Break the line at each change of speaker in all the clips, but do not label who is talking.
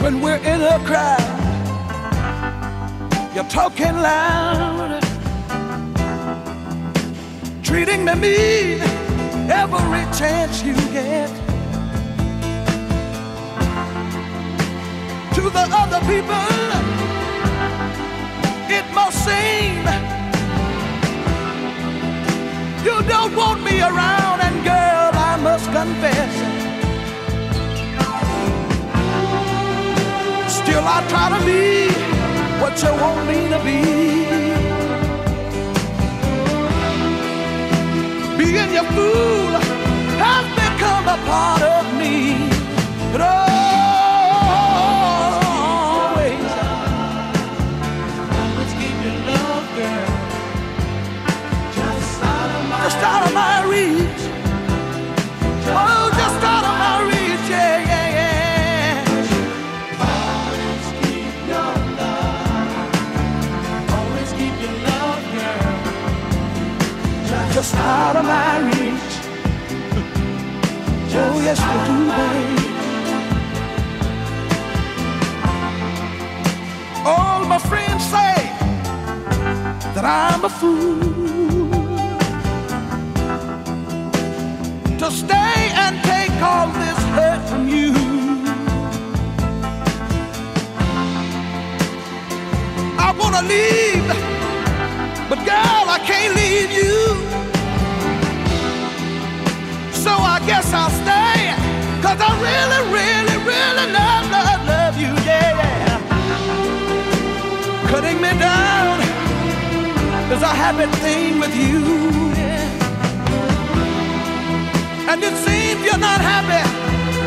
when we're in a crowd. You're talking loud, treating me mean every chance you get. To the other people, I try to be what you want me to be. Being your fool has become a part of me. But always,
Let's keep love, girl. Just out of my
reach. Just out of my reach. Oh, yes, we do, babe. All my friends say that I'm a fool to stay and take all this hurt from you. Cause I really, really, really love, love, love you, yeah. Cutting me down is a habit thing with you, yeah. And it seems you're not happy,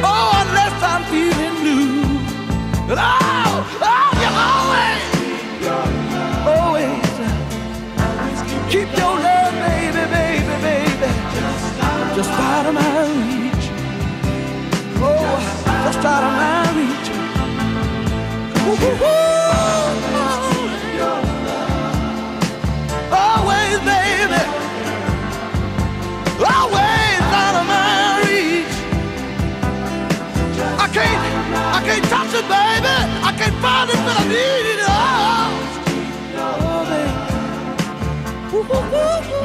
oh, unless I'm feeling blue. But oh, oh, you always, always keep your love, baby, baby, baby, just out of my reach. Out of my reach. Woo-hoo-hoo. Always, baby, always out of my reach. I can't, I can't touch it, baby. I can't find it, but I need it. Oh, oh baby. Ooh, ooh,